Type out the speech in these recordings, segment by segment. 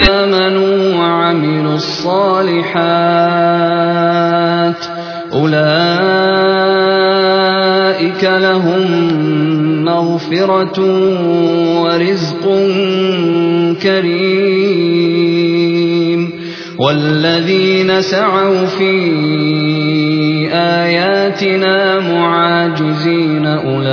آمنوا وعملوا الصالحات أولئك لهم مغفرة ورزق كريم والذين سعوا في آياتنا معاجزين أولئك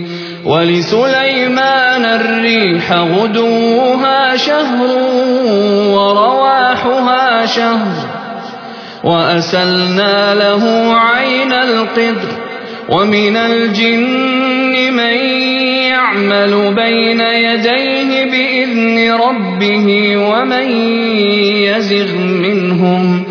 ولسليمان الريح غدوها شهر ورواحها شهر وأسلنا له عين القدر ومن الجن من يعمل بين يديه بإذن ربه ومن يزغ منهم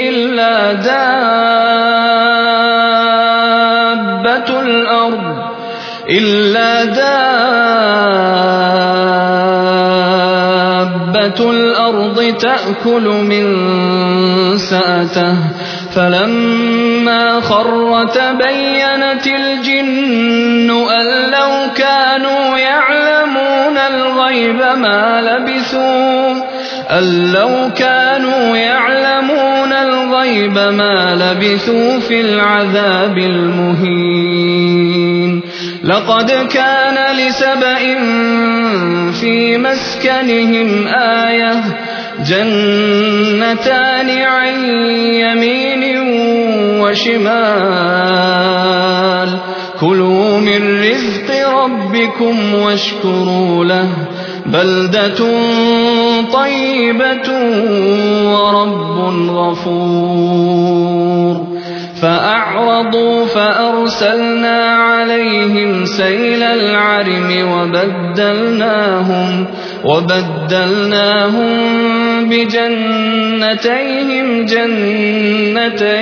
دابة الأرض إلا دابة الأرض تأكل من سأته. فلما خر تبينت الجن أن لو كانوا يعلمون الغيب ما لبثوا أن لو كانوا يعلمون الغيب ما لبثوا في العذاب المهين لقد كان لسبأ في مسكنهم آية جنتان عن يمين وشمال كلوا من رزق ربكم واشكروا له بلدة طيبة ورب غفور. فأعرضوا فأرسلنا عليهم سيل العرم وبدلناهم وبدلناهم بجنتيهم جنتين.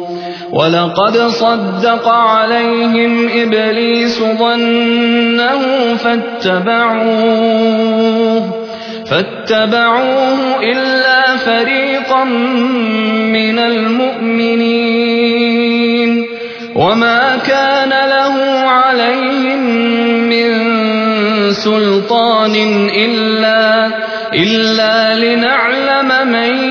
ولقد صدق عليهم إبليس ظنه فاتبعوه فاتبعوه إلا فريقا من المؤمنين. وما كان له عليهم من سلطان إلا, إلا لنعلم من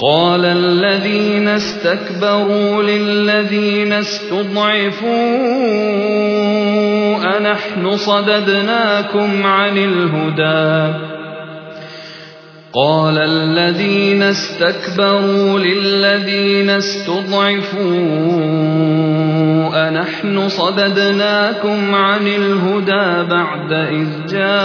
قال الذين استكبروا للذين استضعفوا أنحن صددناكم عن الهدى. قال الذين استكبروا للذين استضعفوا أنحن صددناكم عن الهدى بعد إذ جاءكم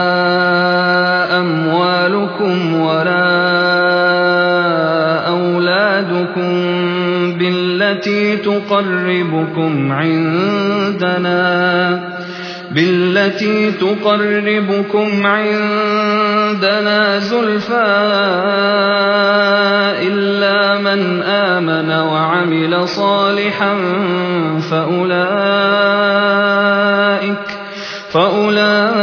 بالتي تقربكم عندنا بالتي تقربكم عندنا زلفى إلا من آمن وعمل صالحا فأولئك فأولئك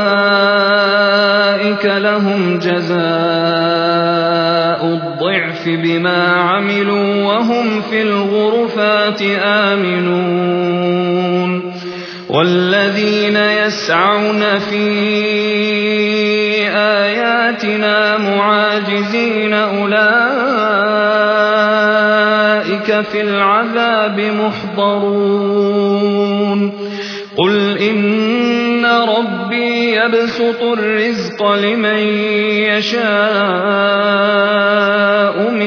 لهم جزاء الضعف. بما عملوا وهم في الغرفات آمنون. والذين يسعون في آياتنا معاجزين أولئك في العذاب محضرون. قل إن ربي يبسط الرزق لمن يشاء.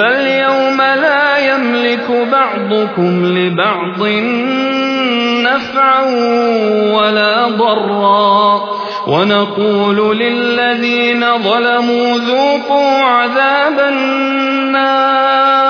فاليوم لا يملك بعضكم لبعض نفعا ولا ضرا. ونقول للذين ظلموا ذوقوا عذاب النار.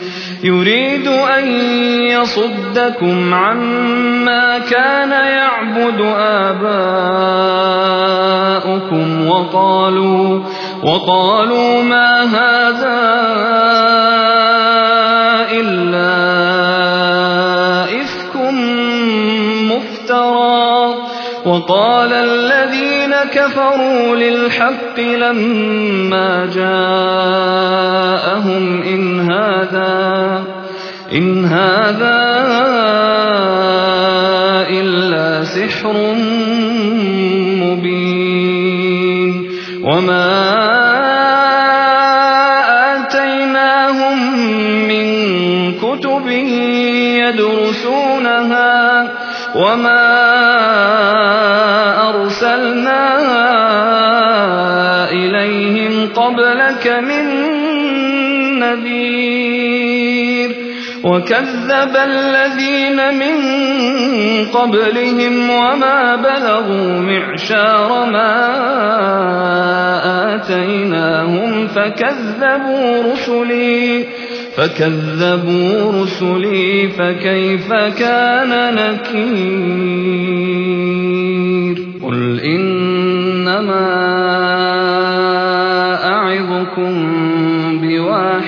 يريد أن يصدكم عما كان يعبد آباؤكم وقالوا وقالوا ما هذا إلا إفك مفترى وقال الذين كفروا للحق لما جاءهم إن هذا إن هذا إلا سحر مبين. وما آتيناهم من كتب يدرسونها وما أرسلنا إليهم قبلك من نذير وكذب الذين من قبلهم وما بلغوا معشار ما آتيناهم فكذبوا رسلي فكذبوا رسلي فكيف كان نكير قل إنما